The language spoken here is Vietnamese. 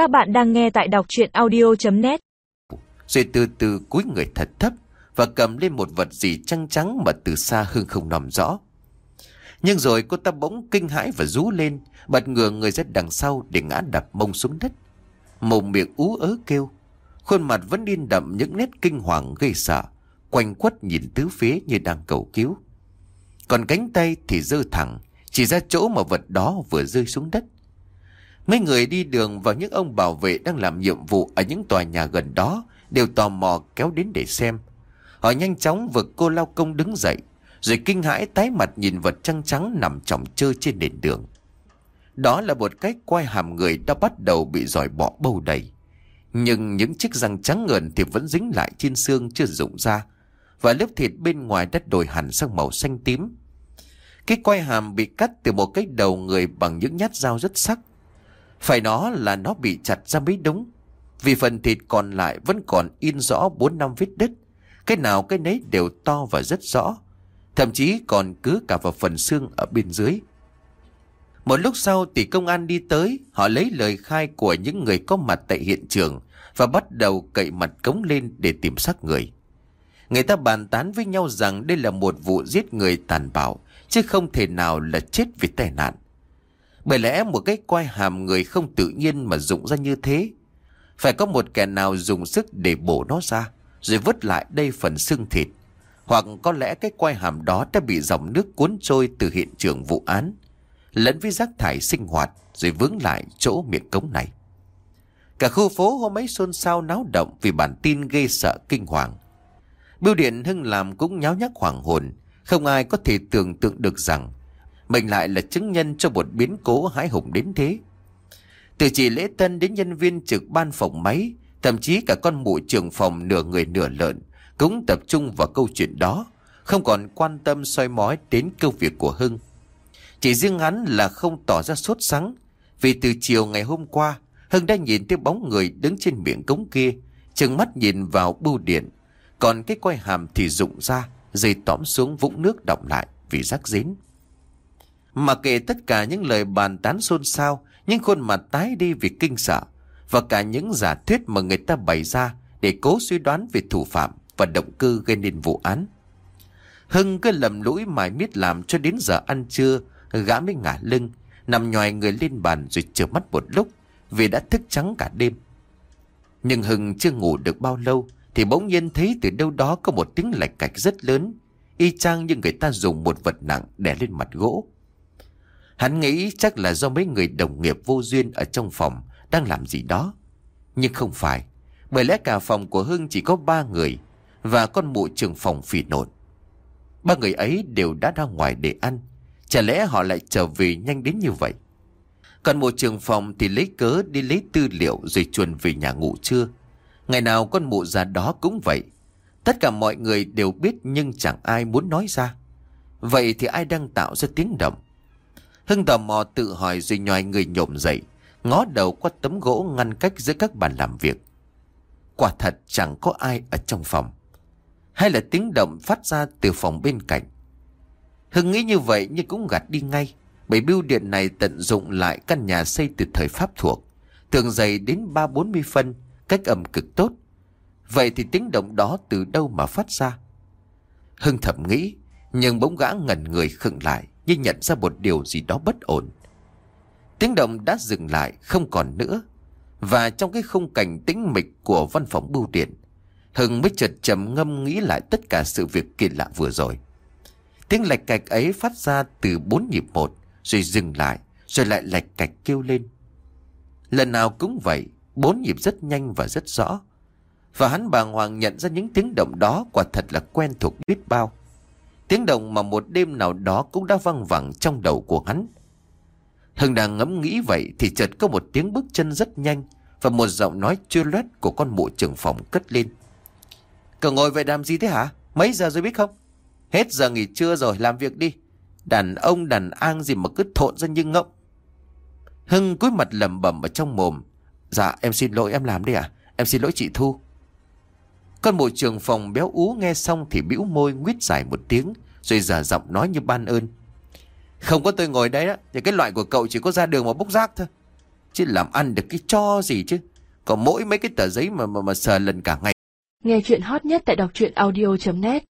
Các bạn đang nghe tại đọc chuyện audio.net Rồi từ từ cúi người thật thấp Và cầm lên một vật gì trắng trắng Mà từ xa Hưng không nằm rõ. Nhưng rồi cô ta bỗng kinh hãi và rú lên, Bật ngừa người ra đằng sau Để ngã đập mông xuống đất. Mồm miệng ú ớ kêu, Khuôn mặt vẫn điên đậm những nét kinh hoàng gây sợ, Quanh quất nhìn tứ phía như đang cầu cứu. Còn cánh tay thì dơ thẳng, Chỉ ra chỗ mà vật đó vừa rơi xuống đất. Mấy người đi đường và những ông bảo vệ đang làm nhiệm vụ ở những tòa nhà gần đó đều tò mò kéo đến để xem. Họ nhanh chóng vực cô lao công đứng dậy, rồi kinh hãi tái mặt nhìn vật trăng trắng nằm trọng trơ trên nền đường. Đó là một cái quai hàm người đã bắt đầu bị giỏi bỏ bầu đầy. Nhưng những chiếc răng trắng ngần thì vẫn dính lại trên xương chưa rụng ra, và lớp thịt bên ngoài đất đổi hẳn sang màu xanh tím. Cái quai hàm bị cắt từ một cái đầu người bằng những nhát dao rất sắc. Phải nó là nó bị chặt ra mấy đúng Vì phần thịt còn lại vẫn còn in rõ bốn năm vết đứt. Cái nào cái nấy đều to và rất rõ. Thậm chí còn cứ cả vào phần xương ở bên dưới. Một lúc sau thì công an đi tới, họ lấy lời khai của những người có mặt tại hiện trường và bắt đầu cậy mặt cống lên để tìm xác người. Người ta bàn tán với nhau rằng đây là một vụ giết người tàn bạo, chứ không thể nào là chết vì tai nạn. Bởi lẽ một cái quai hàm người không tự nhiên mà dụng ra như thế. Phải có một kẻ nào dùng sức để bổ nó ra, rồi vứt lại đây phần xương thịt. Hoặc có lẽ cái quai hàm đó đã bị dòng nước cuốn trôi từ hiện trường vụ án, lẫn với rác thải sinh hoạt rồi vướng lại chỗ miệng cống này. Cả khu phố hôm ấy xôn xao náo động vì bản tin gây sợ kinh hoàng. Bưu điện Hưng làm cũng nháo nhác hoàng hồn, không ai có thể tưởng tượng được rằng mình lại là chứng nhân cho một biến cố hãi hùng đến thế. Từ chị lễ tân đến nhân viên trực ban phòng máy, thậm chí cả con mụ trưởng phòng nửa người nửa lợn, cũng tập trung vào câu chuyện đó, không còn quan tâm soi mói đến công việc của Hưng. Chỉ riêng hắn là không tỏ ra sốt sắng, vì từ chiều ngày hôm qua, Hưng đã nhìn thấy bóng người đứng trên miệng cống kia, chừng mắt nhìn vào bưu điện, còn cái quay hàm thì rụng ra, dây tóm xuống vũng nước động lại vì rắc dính. Mà kể tất cả những lời bàn tán xôn xao, những khuôn mặt tái đi vì kinh sợ, và cả những giả thuyết mà người ta bày ra để cố suy đoán về thủ phạm và động cơ gây nên vụ án. Hưng cứ lầm lũi mãi miết làm cho đến giờ ăn trưa, gã mới ngả lưng, nằm nhòi người lên bàn rồi chợp mắt một lúc, vì đã thức trắng cả đêm. Nhưng Hưng chưa ngủ được bao lâu, thì bỗng nhiên thấy từ đâu đó có một tiếng lạch cạch rất lớn, y chang như người ta dùng một vật nặng đè lên mặt gỗ. Hắn nghĩ chắc là do mấy người đồng nghiệp vô duyên ở trong phòng đang làm gì đó. Nhưng không phải, bởi lẽ cả phòng của Hưng chỉ có ba người và con mụ trưởng phòng phỉ nộn. Ba người ấy đều đã ra ngoài để ăn, chả lẽ họ lại trở về nhanh đến như vậy. Còn mụ trưởng phòng thì lấy cớ đi lấy tư liệu rồi chuồn về nhà ngủ trưa. Ngày nào con mụ già đó cũng vậy. Tất cả mọi người đều biết nhưng chẳng ai muốn nói ra. Vậy thì ai đang tạo ra tiếng động? Hưng tò mò tự hỏi rồi nhòi người nhổm dậy, ngó đầu qua tấm gỗ ngăn cách giữa các bàn làm việc. Quả thật chẳng có ai ở trong phòng. Hay là tiếng động phát ra từ phòng bên cạnh. Hưng nghĩ như vậy nhưng cũng gạt đi ngay, bởi bưu điện này tận dụng lại căn nhà xây từ thời Pháp thuộc, tường dày đến ba bốn mươi phân, cách âm cực tốt. Vậy thì tiếng động đó từ đâu mà phát ra? Hưng thầm nghĩ, nhưng bỗng gã ngẩn người khựng lại như nhận ra một điều gì đó bất ổn. Tiếng động đã dừng lại, không còn nữa. Và trong cái khung cảnh tĩnh mịch của văn phòng bưu điện, Hưng mới chợt trầm ngâm nghĩ lại tất cả sự việc kỳ lạ vừa rồi. Tiếng lạch cạch ấy phát ra từ bốn nhịp một, rồi dừng lại, rồi lại lạch cạch kêu lên. Lần nào cũng vậy, bốn nhịp rất nhanh và rất rõ. Và hắn bàng hoàng nhận ra những tiếng động đó quả thật là quen thuộc biết bao. Tiếng động mà một đêm nào đó cũng đã văng vẳng trong đầu của hắn. Hưng đang ngẫm nghĩ vậy thì chợt có một tiếng bước chân rất nhanh và một giọng nói chưa loét của con mụ trưởng phòng cất lên. Cậu ngồi vậy làm gì thế hả? Mấy giờ rồi biết không? Hết giờ nghỉ trưa rồi, làm việc đi. Đàn ông đàn an gì mà cứ thộn ra như ngộng. Hưng cúi mặt lầm bẩm ở trong mồm. Dạ em xin lỗi em làm đi à? Em xin lỗi chị Thu. Con bộ trưởng phòng béo ú nghe xong thì bĩu môi nguyết dài một tiếng, rồi giả giọng nói như ban ơn. Không có tôi ngồi đấy đó, thì cái loại của cậu chỉ có ra đường mà bốc rác thôi. Chứ làm ăn được cái cho gì chứ Còn mỗi mấy cái tờ giấy mà mà, mà sờ lần cả ngày Nghe chuyện hot nhất tại đọc truyện audio.net